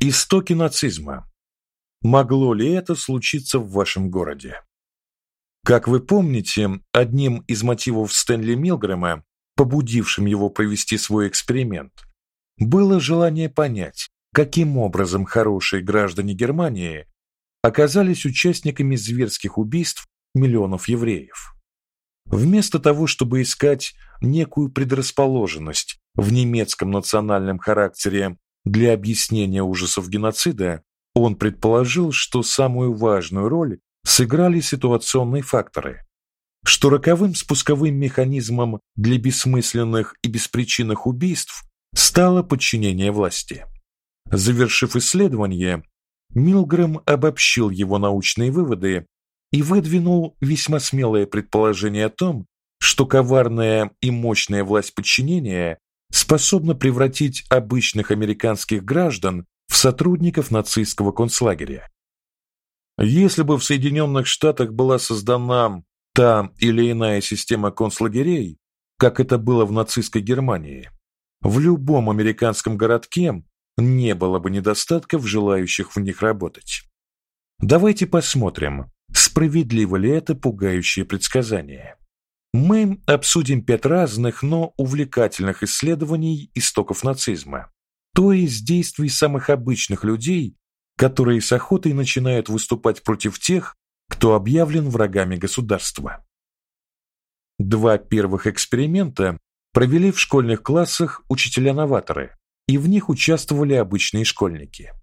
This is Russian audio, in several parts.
Истоки нацизма. Могло ли это случиться в вашем городе? Как вы помните, одним из мотивов Стэнли Милгрэма, побудившим его провести свой эксперимент, было желание понять, каким образом хорошие граждане Германии оказались участниками зверских убийств миллионов евреев. Вместо того, чтобы искать некую предрасположенность в немецком национальном характере для объяснения ужасов геноцида, он предположил, что самую важную роль сыграли ситуационные факторы, что роковым спусковым механизмом для бессмысленных и беспричинных убийств стало подчинение власти. Завершив исследование, Милгрэм обобщил его научные выводы и выдвинул весьма смелое предположение о том, что коварная и мощная власть подчинения способна превратить обычных американских граждан в сотрудников нацистского концлагеря. Если бы в Соединенных Штатах была создана та или иная система концлагерей, как это было в нацистской Германии, в любом американском городке не было бы недостатков желающих в них работать. Давайте посмотрим, справедливо ли это пугающее предсказание. Мы обсудим пять разных, но увлекательных исследований истоков нацизма, то есть действий самых обычных людей, которые с охотой начинают выступать против тех, кто объявлен врагами государства. Два первых эксперимента провели в школьных классах учителя-новаторы, и в них участвовали обычные школьники.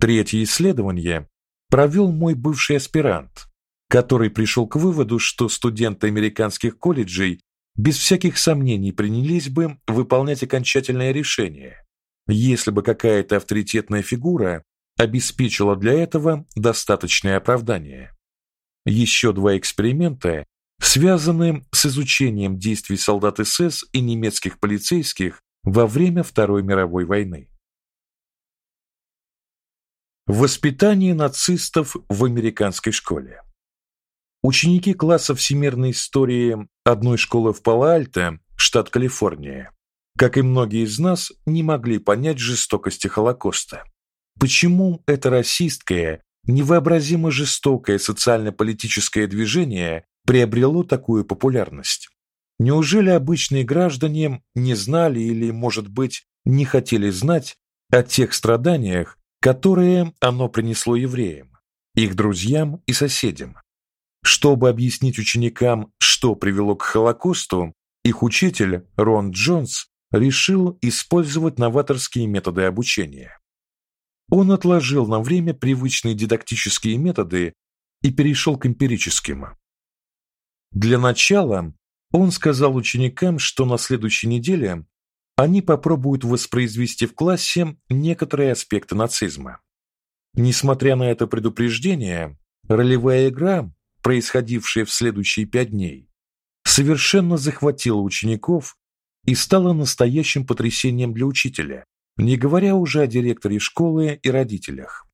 Третье исследование провел мой бывший аспирант, который пришел к выводу, что студенты американских колледжей без всяких сомнений принялись бы выполнять окончательное решение, если бы какая-то авторитетная фигура обеспечила для этого достаточное оправдание. Еще два эксперимента, связанные с изучением действий солдат СС и немецких полицейских во время Второй мировой войны. Воспитание нацистов в американской школе. Ученики класса всемирной истории одной школы в Пало-Альто, штат Калифорния, как и многие из нас, не могли понять жестокости Холокоста. Почему это расистское, невообразимо жестокое социально-политическое движение приобрело такую популярность? Неужели обычные граждане не знали или, может быть, не хотели знать о тех страданиях, которые оно принесло евреям, их друзьям и соседям? Чтобы объяснить ученикам, что привело к Холокосту, их учитель Рон Джонс решил использовать новаторские методы обучения. Он отложил на время привычные дидактические методы и перешел к эмпирическим. Для начала он сказал ученикам, что на следующей неделе они попробуют воспроизвести в классе некоторые аспекты нацизма. Несмотря на это предупреждение, ролевая игра происходившее в следующие пять дней, совершенно захватило учеников и стало настоящим потрясением для учителя, не говоря уже о директоре школы и родителях.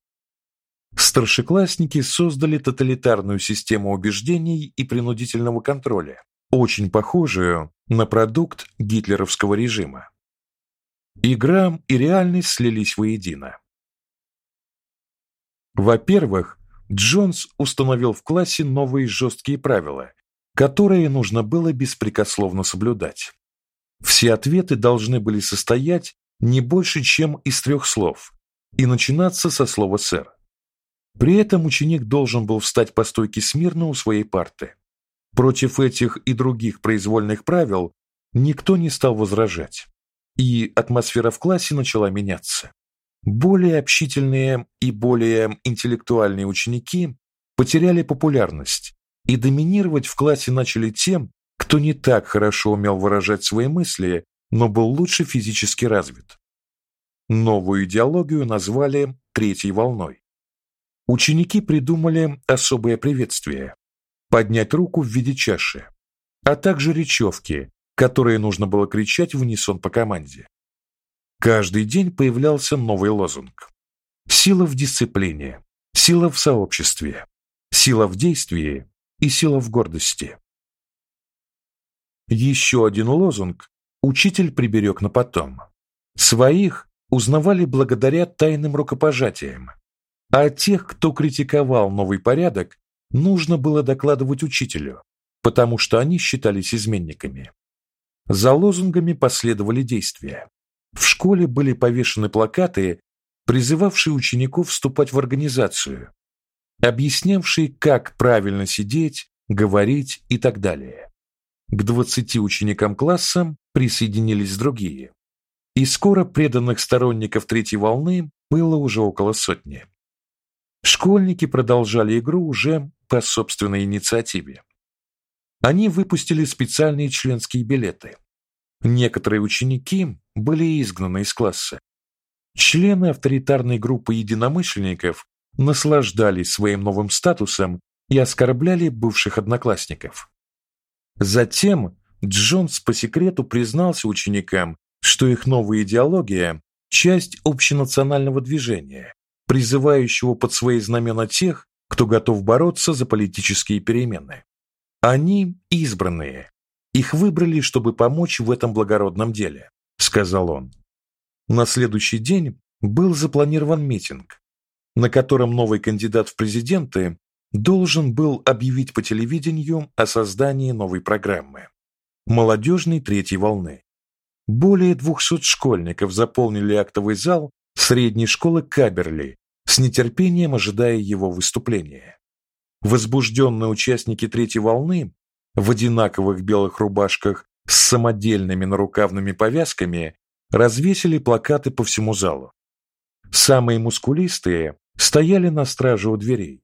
Старшеклассники создали тоталитарную систему убеждений и принудительного контроля, очень похожую на продукт гитлеровского режима. Игра и реальность слились воедино. Во-первых, Джонс установил в классе новые жесткие правила, которые нужно было беспрекословно соблюдать. Все ответы должны были состоять не больше, чем из трех слов и начинаться со слова сэр. При этом ученик должен был встать по стойке смирно у своей парты. Против этих и других произвольных правил никто не стал возражать, и атмосфера в классе начала меняться. Более общительные и более интеллектуальные ученики потеряли популярность, и доминировать в классе начали тем, кто не так хорошо умел выражать свои мысли, но был лучше физически развит. Новую идеологию назвали третьей волной. Ученики придумали особое приветствие поднять руку в виде чаши, а также речевки, которые нужно было кричать в унисон по команде. Каждый день появлялся новый лозунг. Сила в дисциплине, сила в сообществе, сила в действии и сила в гордости. Еще один лозунг учитель приберег на потом. Своих узнавали благодаря тайным рукопожатиям, а тех, кто критиковал новый порядок, нужно было докладывать учителю, потому что они считались изменниками. За лозунгами последовали действия. В школе были повешены плакаты, призывавшие учеников вступать в организацию, объяснявшие, как правильно сидеть, говорить и так далее. К 20 ученикам класса присоединились другие. И скоро преданных сторонников третьей волны было уже около сотни. Школьники продолжали игру уже по собственной инициативе. Они выпустили специальные членские билеты. Некоторые ученики были изгнаны из класса. Члены авторитарной группы единомышленников наслаждались своим новым статусом и оскорбляли бывших одноклассников. Затем Джонс по секрету признался ученикам, что их новая идеология часть общенационального движения, призывающего под свои знамена тех, кто готов бороться за политические перемены. Они избранные. Их выбрали, чтобы помочь в этом благородном деле, сказал он. На следующий день был запланирован митинг, на котором новый кандидат в президенты должен был объявить по телевидению о создании новой программы молодежной третьей волны. Более 200 школьников заполнили актовый зал средней школы Каберли, с нетерпением ожидая его выступления. Возбужденные участники третьей волны в одинаковых белых рубашках с самодельными нарукавными повязками развесили плакаты по всему залу. Самые мускулистые стояли на страже у дверей,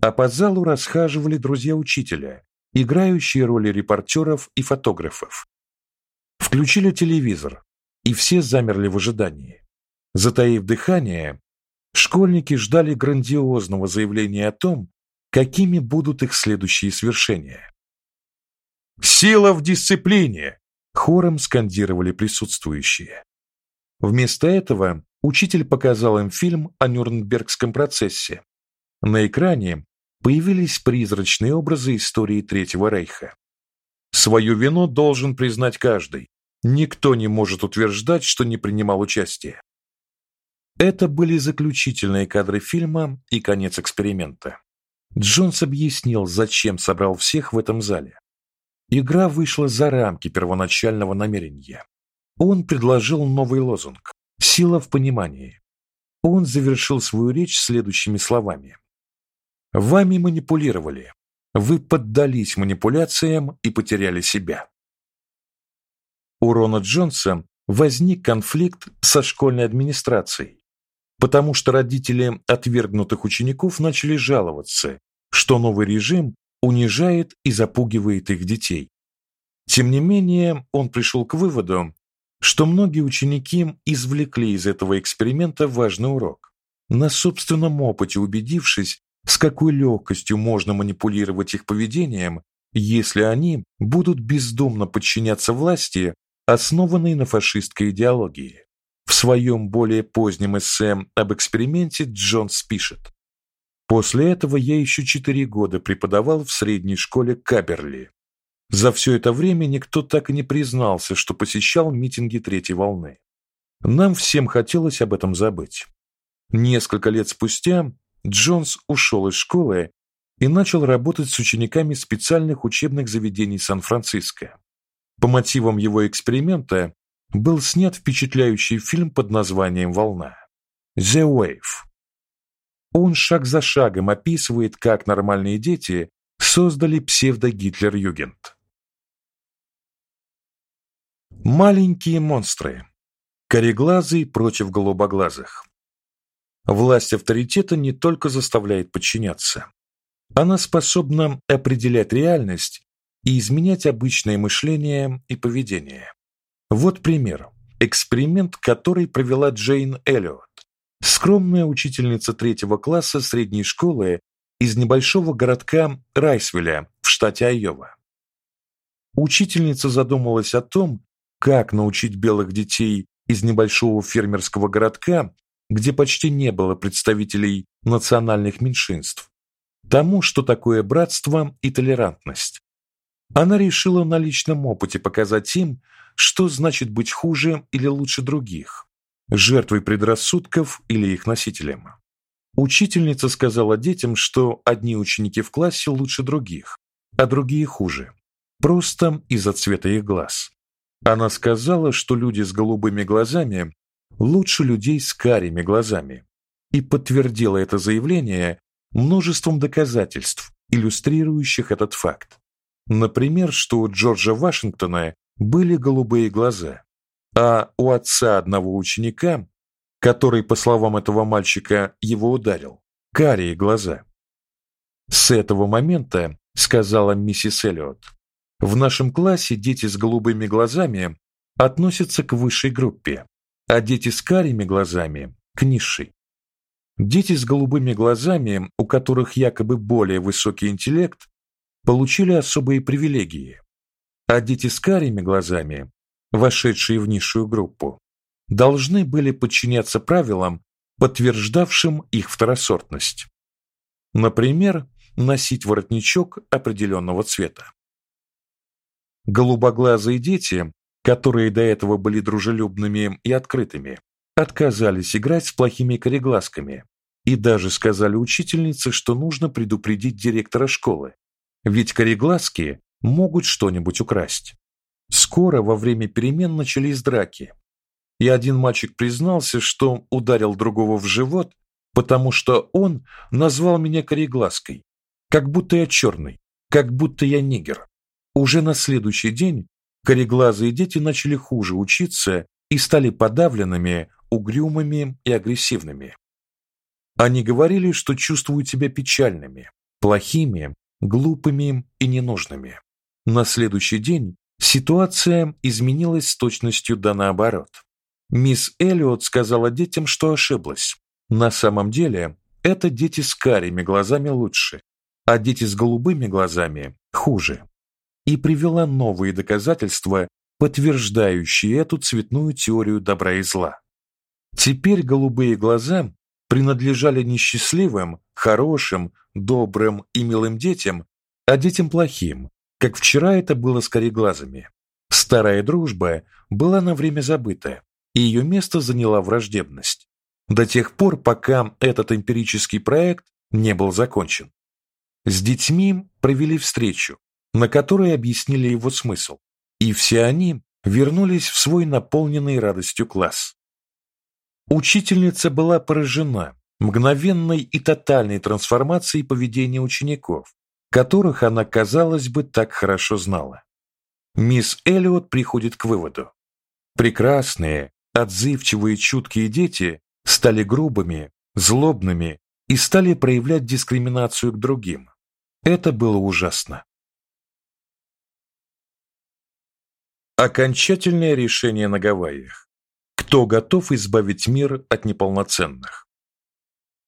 а по залу расхаживали друзья учителя, играющие роли репортеров и фотографов. Включили телевизор, и все замерли в ожидании. Затаив дыхание, школьники ждали грандиозного заявления о том, какими будут их следующие свершения. Сила в дисциплине, хором скандировали присутствующие. Вместо этого учитель показал им фильм о Нюрнбергском процессе. На экране появились призрачные образы истории Третьего рейха. Свою вину должен признать каждый. Никто не может утверждать, что не принимал участия. Это были заключительные кадры фильма и конец эксперимента. Джонс объяснил, зачем собрал всех в этом зале. Игра вышла за рамки первоначального намерения. Он предложил новый лозунг: сила в понимании. Он завершил свою речь следующими словами: Вами манипулировали. Вы поддались манипуляциям и потеряли себя. У Рона Джонса возник конфликт со школьной администрацией, потому что родители отвергнутых учеников начали жаловаться, что новый режим унижает и запугивает их детей. Тем не менее, он пришел к выводу, что многие ученики извлекли из этого эксперимента важный урок. На собственном опыте убедившись, с какой легкостью можно манипулировать их поведением, если они будут бездумно подчиняться власти, основанной на фашистской идеологии. В своем более позднем эссе об эксперименте Джонс пишет: После этого я еще четыре года преподавал в средней школе Каберли. За все это время никто так и не признался, что посещал митинги третьей волны. Нам всем хотелось об этом забыть. Несколько лет спустя Джонс ушел из школы и начал работать с учениками специальных учебных заведений Сан-Франциско. По мотивам его эксперимента был снят впечатляющий фильм под названием Волна. The Wave. Он шаг за шагом описывает, как нормальные дети создали псевдо-Гитлер-Югент. Маленькие монстры. Кореглазый против голубоглазых. Власть авторитета не только заставляет подчиняться. Она способна определять реальность и изменять обычное мышление и поведение. Вот пример. Эксперимент, который провела Джейн Эллиот, скромная учительница третьего класса средней школы из небольшого городка Райсвилля в штате Айова. Учительница задумалась о том, как научить белых детей из небольшого фермерского городка где почти не было представителей национальных меньшинств, тому, что такое братство и толерантность. Она решила на личном опыте показать им, что значит быть хуже или лучше других, жертвой предрассудков или их носителем. Учительница сказала детям, что одни ученики в классе лучше других, а другие хуже, просто из-за цвета их глаз. Она сказала, что люди с голубыми глазами лучше людей с карими глазами, и подтвердила это заявление множеством доказательств, иллюстрирующих этот факт. Например, что у Джорджа Вашингтона были голубые глаза, а у отца одного ученика, который, по словам этого мальчика, его ударил, карие глаза. С этого момента, сказала миссис Эллиот, в нашем классе дети с голубыми глазами относятся к высшей группе, а дети с карими глазами к низшей. Дети с голубыми глазами, у которых якобы более высокий интеллект, получили особые привилегии, а дети с карими глазами, вошедшие в низшую группу, должны были подчиняться правилам, подтверждавшим их второсортность. Например, носить воротничок определенного цвета. Голубоглазые дети, которые до этого были дружелюбными и открытыми, отказались играть с плохими кореглазками и даже сказали учительнице, что нужно предупредить директора школы, ведь кореглазки могут что-нибудь украсть. Скоро во время перемен начались драки. И один мальчик признался, что ударил другого в живот, потому что он назвал меня кореглазкой, как будто я черный, как будто я нигер. Уже на следующий день кореглазые дети начали хуже учиться и стали подавленными, угрюмыми и агрессивными. Они говорили, что чувствуют себя печальными, плохими, глупыми и ненужными. На следующий день ситуация изменилась с точностью да наоборот. Мисс Эллиот сказала детям, что ошиблась. На самом деле, это дети с карими глазами лучше, а дети с голубыми глазами хуже и привела новые доказательства, подтверждающие эту цветную теорию добра и зла. Теперь голубые глаза принадлежали не счастливым, хорошим, добрым и милым детям, а детям плохим, как вчера это было с кореглазыми. Старая дружба была на время забыта, и ее место заняла враждебность. До тех пор, пока этот эмпирический проект не был закончен. С детьми провели встречу, на которой объяснили его смысл, и все они вернулись в свой наполненный радостью класс. Учительница была поражена мгновенной и тотальной трансформацией поведения учеников, которых она, казалось бы, так хорошо знала. Мисс Эллиот приходит к выводу: прекрасные, отзывчивые, чуткие дети стали грубыми, злобными и стали проявлять дискриминацию к другим. Это было ужасно. Окончательное решение на Гавайях. Кто готов избавить мир от неполноценных?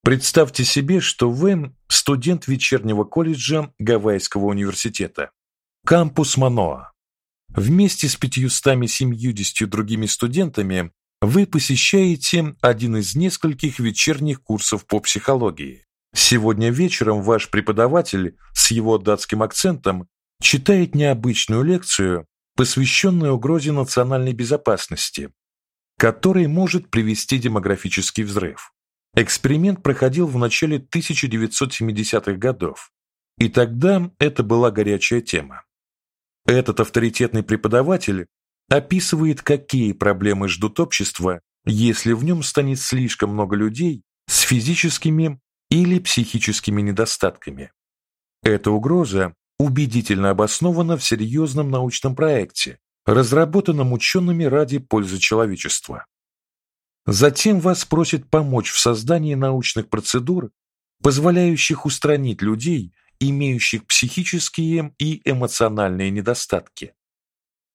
Представьте себе, что вы студент вечернего колледжа Гавайского университета, кампус Маноа. Вместе с 570 другими студентами вы посещаете один из нескольких вечерних курсов по психологии. Сегодня вечером ваш преподаватель с его датским акцентом читает необычную лекцию посвященная угрозе национальной безопасности, который может привести демографический взрыв. Эксперимент проходил в начале 1970-х годов, и тогда это была горячая тема. Этот авторитетный преподаватель описывает, какие проблемы ждут общество, если в нем станет слишком много людей с физическими или психическими недостатками. Эта угроза убедительно обоснована в серьезном научном проекте, разработанном учеными ради пользы человечества. Затем вас просят помочь в создании научных процедур, позволяющих устранить людей, имеющих психические и эмоциональные недостатки.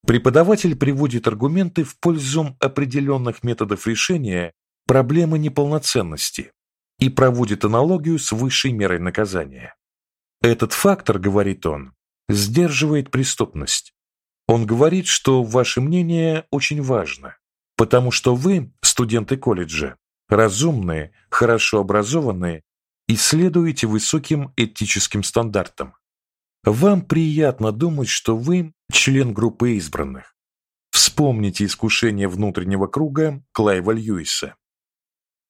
Преподаватель приводит аргументы в пользу определенных методов решения проблемы неполноценности и проводит аналогию с высшей мерой наказания. Этот фактор, говорит он, сдерживает преступность. Он говорит, что ваше мнение очень важно, потому что вы, студенты колледжа, разумные, хорошо образованные и следуете высоким этическим стандартам. Вам приятно думать, что вы член группы избранных. Вспомните искушение внутреннего круга Клайва Льюиса.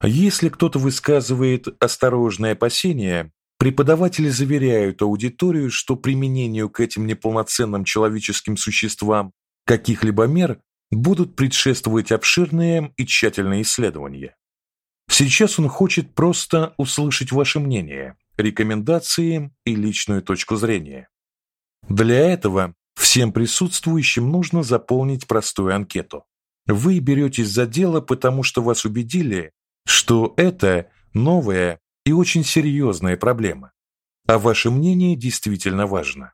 Если кто-то высказывает осторожные опасения, преподаватели заверяют аудиторию, что применению к этим неполноценным человеческим существам каких-либо мер будут предшествовать обширные и тщательные исследования. Сейчас он хочет просто услышать ваше мнение, рекомендации и личную точку зрения. Для этого всем присутствующим нужно заполнить простую анкету. Вы беретесь за дело, потому что вас убедили, что это новая и очень серьезная проблема, а ваше мнение действительно важно.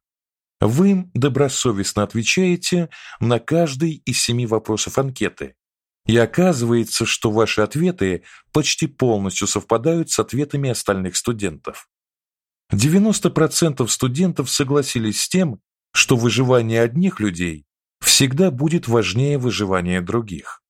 Вы добросовестно отвечаете на каждый из семи вопросов анкеты. И оказывается, что ваши ответы почти полностью совпадают с ответами остальных студентов. 90% студентов согласились с тем, что выживание одних людей всегда будет важнее выживания других.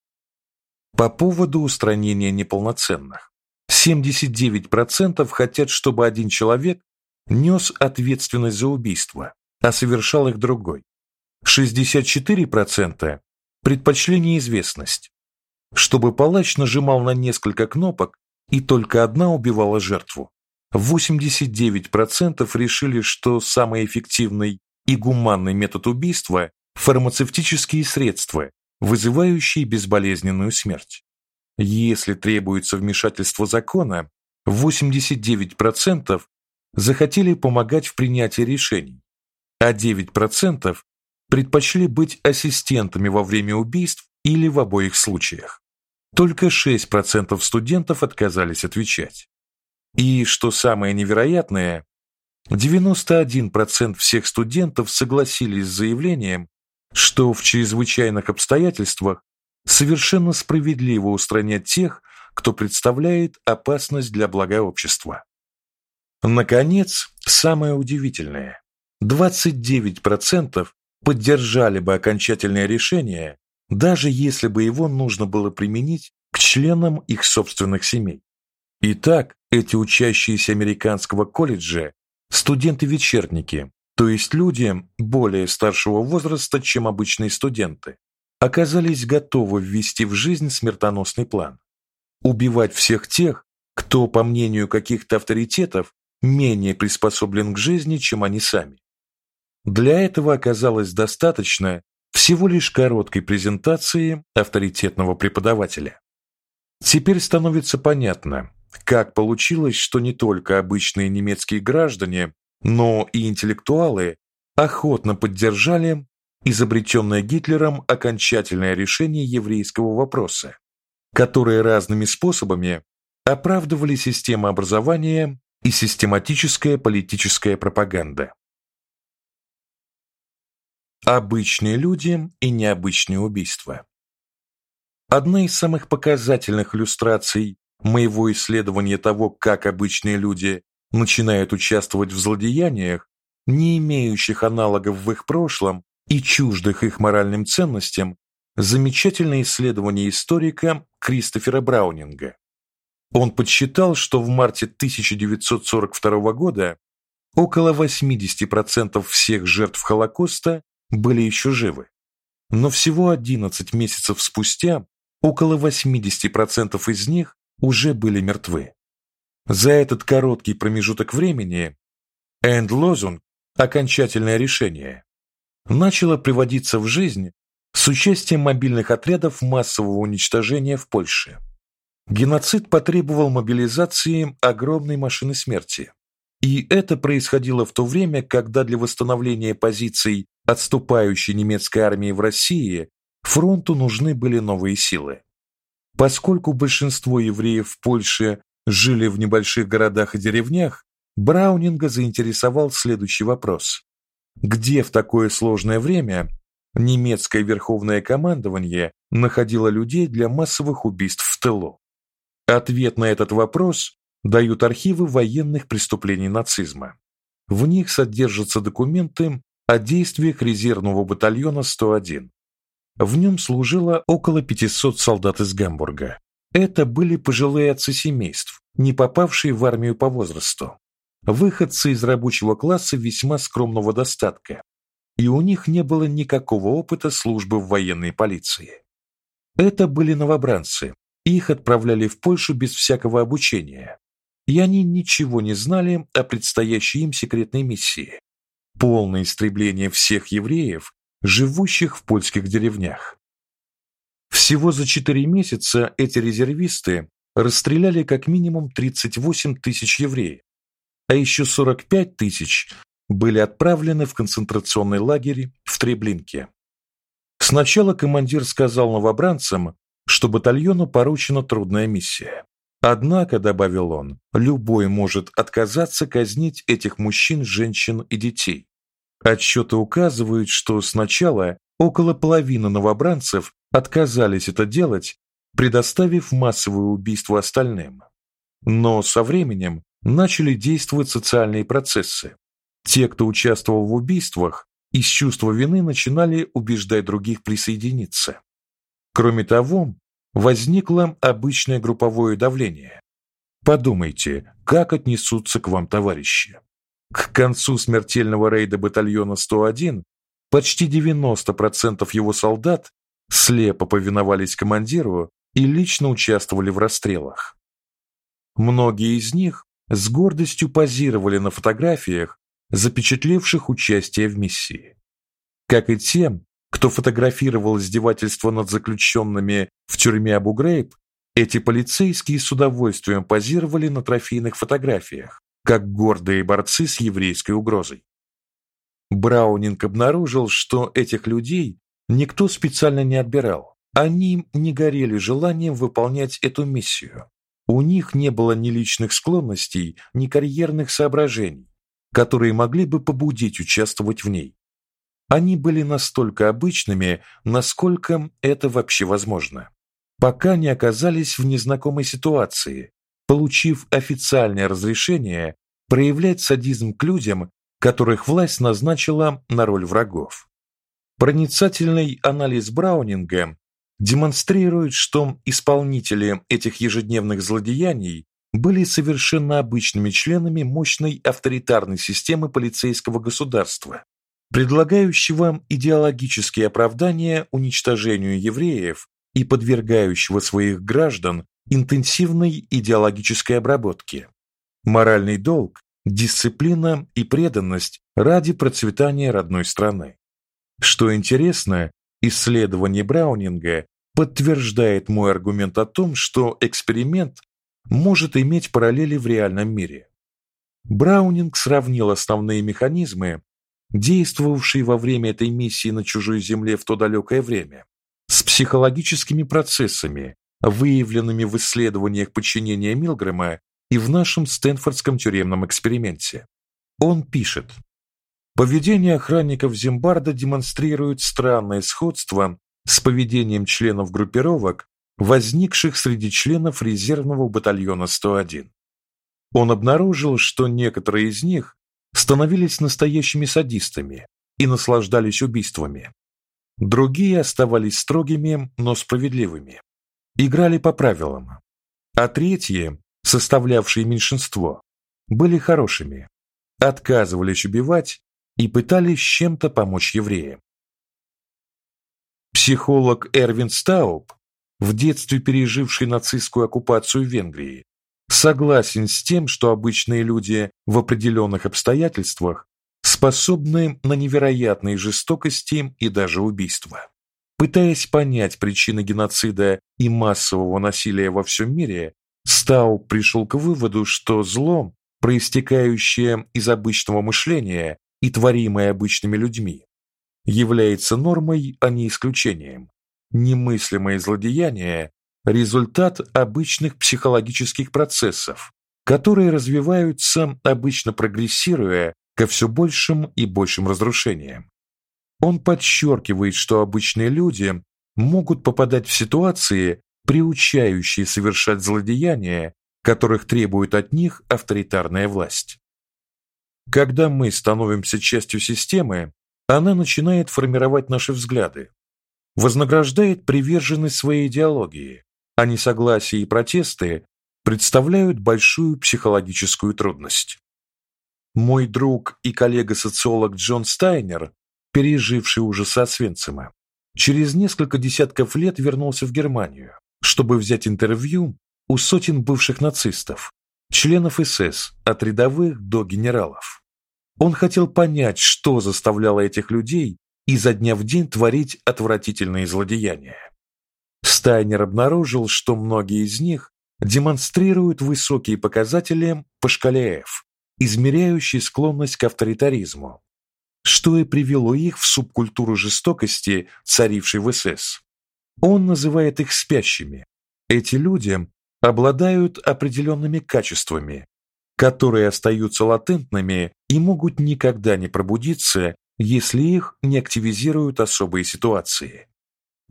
По поводу устранения неполноценных. 79% хотят, чтобы один человек нес ответственность за убийство, а совершал их другой. 64% предпочли неизвестность, чтобы палач нажимал на несколько кнопок и только одна убивала жертву. 89% решили, что самый эффективный и гуманный метод убийства фармацевтические средства, вызывающие безболезненную смерть. Если требуется вмешательство закона, 89% захотели помогать в принятии решений, а 9% предпочли быть ассистентами во время убийств или в обоих случаях. Только 6% студентов отказались отвечать. И что самое невероятное, 91% всех студентов согласились с заявлением, что в чрезвычайных обстоятельствах совершенно справедливо устранять тех, кто представляет опасность для блага общества. Наконец, самое удивительное. 29% поддержали бы окончательное решение, даже если бы его нужно было применить к членам их собственных семей. Итак, эти учащиеся американского колледжа студенты-вечерники, то есть люди более старшего возраста, чем обычные студенты, оказались готовы ввести в жизнь смертоносный план убивать всех тех, кто, по мнению каких-то авторитетов, менее приспособлен к жизни, чем они сами. Для этого оказалось достаточно всего лишь короткой презентации авторитетного преподавателя. Теперь становится понятно, как получилось, что не только обычные немецкие граждане, но и интеллектуалы охотно поддержали изобретенное Гитлером окончательное решение еврейского вопроса, которое разными способами оправдывали система образования и систематическая политическая пропаганда. Обычные люди и необычные убийства. Одна из самых показательных иллюстраций моего исследования того, как обычные люди начинают участвовать в злодеяниях, не имеющих аналогов в их прошлом и чуждых их моральным ценностям, замечательное исследование историка Кристофера Браунинга. Он подсчитал, что в марте 1942 года около 80% всех жертв Холокоста были еще живы. Но всего 11 месяцев спустя около 80% из них уже были мертвы. За этот короткий промежуток времени энд-лозунг окончательное решение начало приводиться в жизнь с участием мобильных отрядов массового уничтожения в Польше. Геноцид потребовал мобилизации огромной машины смерти. И это происходило в то время, когда для восстановления позиций отступающей немецкой армии в России фронту нужны были новые силы. Поскольку большинство евреев в Польше жили в небольших городах и деревнях, Браунинга заинтересовал следующий вопрос: где в такое сложное время немецкое верховное командование находило людей для массовых убийств в тылу? Ответ на этот вопрос дают архивы военных преступлений нацизма. В них содержатся документы о действиях резервного батальона 101, в нем служило около 500 солдат из Гамбурга. Это были пожилые отцы семейств, не попавшие в армию по возрасту. Выходцы из рабочего класса весьма скромного достатка. и у них не было никакого опыта службы в военной полиции. Это были новобранцы. Их отправляли в Польшу без всякого обучения. И они ничего не знали о предстоящей им секретной миссии полное истребление всех евреев, живущих в польских деревнях. Всего за четыре месяца эти резервисты расстреляли как минимум 38 тысяч евреев, а еще 45 тысяч были отправлены в концентрационный лагерь в Треблинке. Сначала командир сказал новобранцам, что батальону поручена трудная миссия. Однако, добавил он, любой может отказаться казнить этих мужчин, женщин и детей. Отчеты указывают, что сначала около половины новобранцев отказались это делать, предоставив массовое убийство остальным. Но со временем начали действовать социальные процессы. Те, кто участвовал в убийствах, из чувства вины начинали убеждать других присоединиться. Кроме того, возникло обычное групповое давление. Подумайте, как отнесутся к вам товарищи. К концу смертельного рейда батальона 101 почти 90% его солдат слепо повиновались командиру и лично участвовали в расстрелах. Многие из них с гордостью позировали на фотографиях, запечатлевших участие в миссии. Как и тем, кто фотографировал издевательства над заключенными в тюрьме Абу-Грейб, эти полицейские с удовольствием позировали на трофейных фотографиях, как гордые борцы с еврейской угрозой. Браунинг обнаружил, что этих людей никто специально не отбирал. Они не горели желанием выполнять эту миссию. У них не было ни личных склонностей, ни карьерных соображений, которые могли бы побудить участвовать в ней. Они были настолько обычными, насколько это вообще возможно, пока не оказались в незнакомой ситуации, получив официальное разрешение проявлять садизм к людям, которых власть назначила на роль врагов. Проницательный анализ Браунинга демонстрирует, что исполнители этих ежедневных злодеяний были совершенно обычными членами мощной авторитарной системы полицейского государства, предлагающего идеологические оправдания уничтожению евреев и подвергающего своих граждан интенсивной идеологической обработке. Моральный долг, дисциплина и преданность ради процветания родной страны. Что интересно, исследование Браунинга подтверждает мой аргумент о том, что эксперимент может иметь параллели в реальном мире. Браунинг сравнил основные механизмы, действовавшие во время этой миссии на чужой земле в то далекое время, с психологическими процессами, выявленными в исследованиях подчинения Милгрэма и в нашем Стэнфордском тюремном эксперименте. Он пишет: Поведение охранников Зимбарда демонстрирует странное сходство с поведением членов группировок, возникших среди членов резервного батальона 101. Он обнаружил, что некоторые из них становились настоящими садистами и наслаждались убийствами. Другие оставались строгими, но справедливыми играли по правилам, а третьи, составлявшие меньшинство, были хорошими, отказывались убивать и пытались чем-то помочь евреям. Психолог Эрвин Стауб, в детстве переживший нацистскую оккупацию Венгрии, согласен с тем, что обычные люди в определенных обстоятельствах способны на невероятные жестокости и даже убийства. Пытаясь понять причины геноцида и массового насилия во всем мире, Стау пришел к выводу, что зло, проистекающее из обычного мышления и творимое обычными людьми, является нормой, а не исключением. Немыслимое злодеяние результат обычных психологических процессов, которые развиваются, обычно прогрессируя ко все большим и большим разрушениям. Он подчеркивает, что обычные люди могут попадать в ситуации, приучающие совершать злодеяния, которых требует от них авторитарная власть. Когда мы становимся частью системы, она начинает формировать наши взгляды, вознаграждает приверженность своей идеологии, а несогласие и протесты представляют большую психологическую трудность. Мой друг и коллега-социолог Джон Стайнер переживший ужасы Освенцима, через несколько десятков лет вернулся в Германию, чтобы взять интервью у сотен бывших нацистов, членов СС, от рядовых до генералов. Он хотел понять, что заставляло этих людей изо дня в день творить отвратительные злодеяния. Стайнер обнаружил, что многие из них демонстрируют высокие показатели по шкале F, измеряющей склонность к авторитаризму, что и привело их в субкультуру жестокости, царившей в СС. Он называет их спящими. Эти люди обладают определенными качествами, которые остаются латентными и могут никогда не пробудиться, если их не активизируют особые ситуации.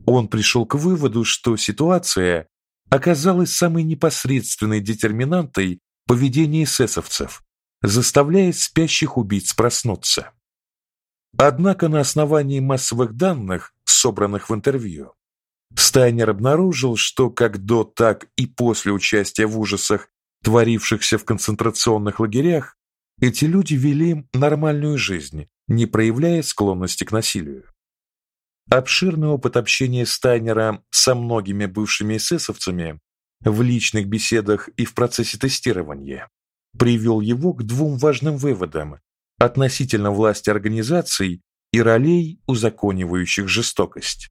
Он пришел к выводу, что ситуация оказалась самой непосредственной детерминантой поведения эсэсовцев, заставляя спящих убийц проснуться. Однако на основании массовых данных, собранных в интервью, Стайнер обнаружил, что как до, так и после участия в ужасах, творившихся в концентрационных лагерях, эти люди вели нормальную жизнь, не проявляя склонности к насилию. Обширный опыт общения Стайнера со многими бывшими эсэсовцами в личных беседах и в процессе тестирования привел его к двум важным выводам относительно власти организаций и ролей, узаконивающих жестокость.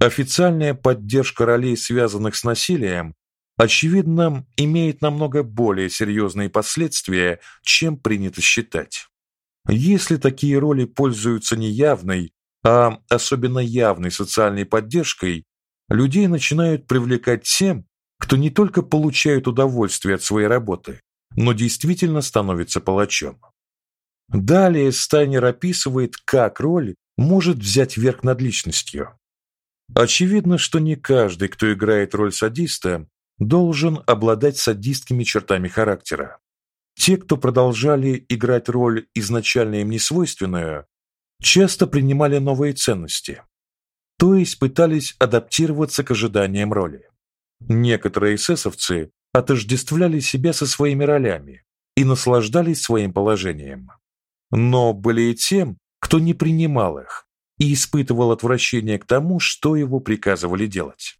Официальная поддержка ролей, связанных с насилием, очевидно, имеет намного более серьезные последствия, чем принято считать. Если такие роли пользуются неявной, а особенно явной социальной поддержкой, людей начинают привлекать тем, кто не только получает удовольствие от своей работы, но действительно становится палачом. Далее Стайнер описывает, как роль может взять верх над личностью. Очевидно, что не каждый, кто играет роль садиста, должен обладать садистскими чертами характера. Те, кто продолжали играть роль изначально им несвойственную, часто принимали новые ценности, то есть пытались адаптироваться к ожиданиям роли. Некоторые эсэсовцы отождествляли себя со своими ролями и наслаждались своим положением. Но были и тем, кто не принимал их и испытывал отвращение к тому, что его приказывали делать.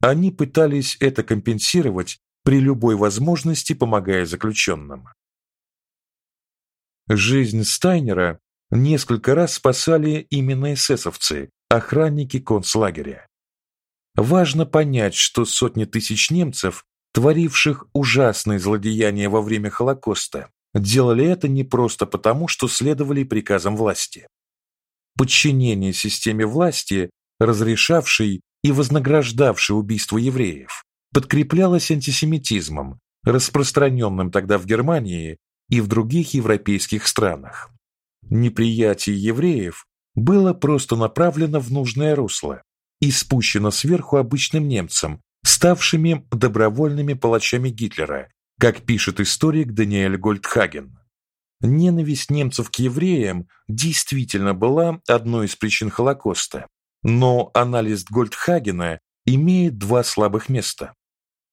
Они пытались это компенсировать при любой возможности, помогая заключенным. Жизнь Стайнера несколько раз спасали именно эсэсовцы, охранники концлагеря. Важно понять, что сотни тысяч немцев, творивших ужасные злодеяния во время Холокоста, делали это не просто потому, что следовали приказам власти. Подчинение системе власти, разрешавшей и вознаграждавшей убийство евреев, подкреплялось антисемитизмом, распространенным тогда в Германии и в других европейских странах. Неприятие евреев было просто направлено в нужное русло и спущено сверху обычным немцам, ставшими добровольными палачами Гитлера, как пишет историк Даниэль Гольдхаген. Ненависть немцев к евреям действительно была одной из причин Холокоста, но анализ Гольдхагена имеет два слабых места.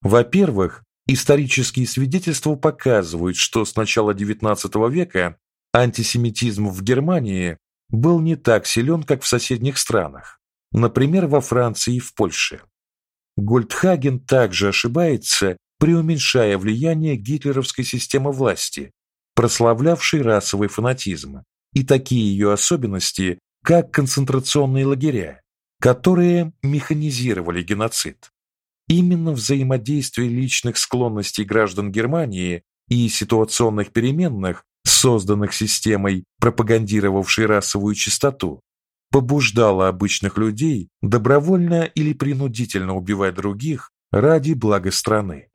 Во-первых, исторические свидетельства показывают, что с начала XIX века антисемитизм в Германии был не так силен, как в соседних странах, например, во Франции и в Польше. Гольдхаген также ошибается, преуменьшая влияние гитлеровской системы власти, прославлявшей расовый фанатизм, и такие ее особенности, как концентрационные лагеря, которые механизировали геноцид. Именно взаимодействие личных склонностей граждан Германии и ситуационных переменных, созданных системой, пропагандировавшей расовую чистоту, побуждало обычных людей добровольно или принудительно убивать других ради блага страны.